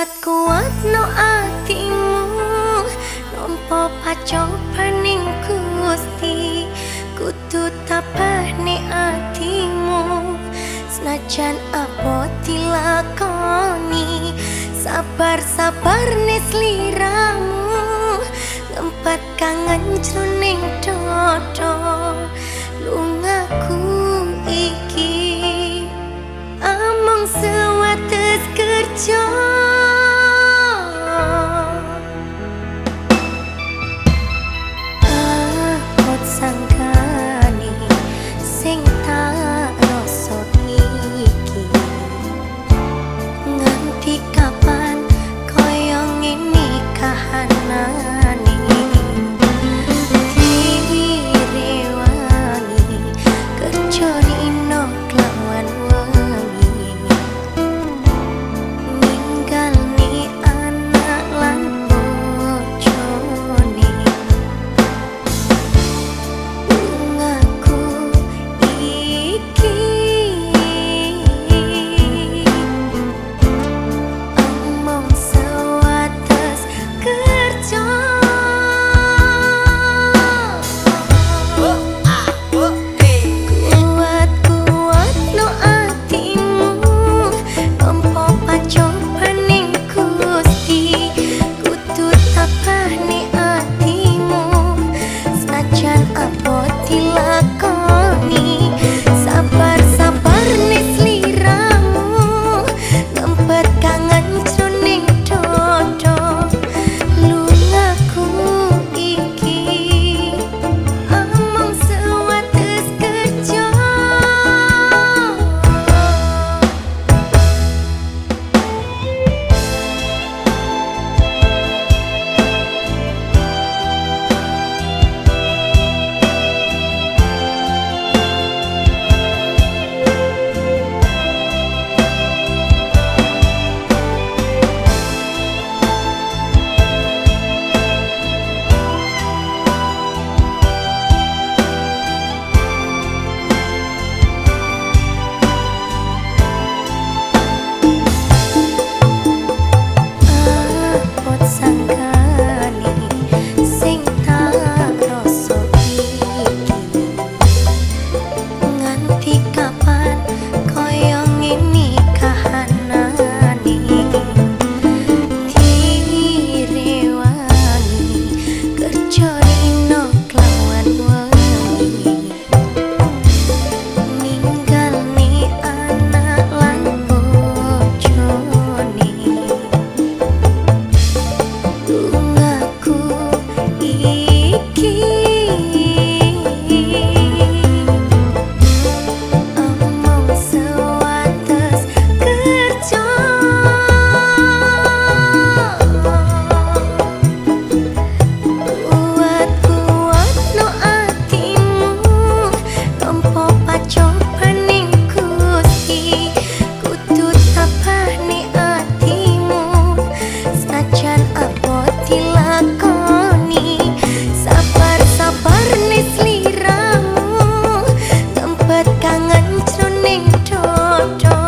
kuat kuat no atimu nompo paco paning gusti. Kutu tapane atimu senajan apa dilakoni sabar sabar nis liramu ngempat kangen jroning dodo. Lungaku sometimes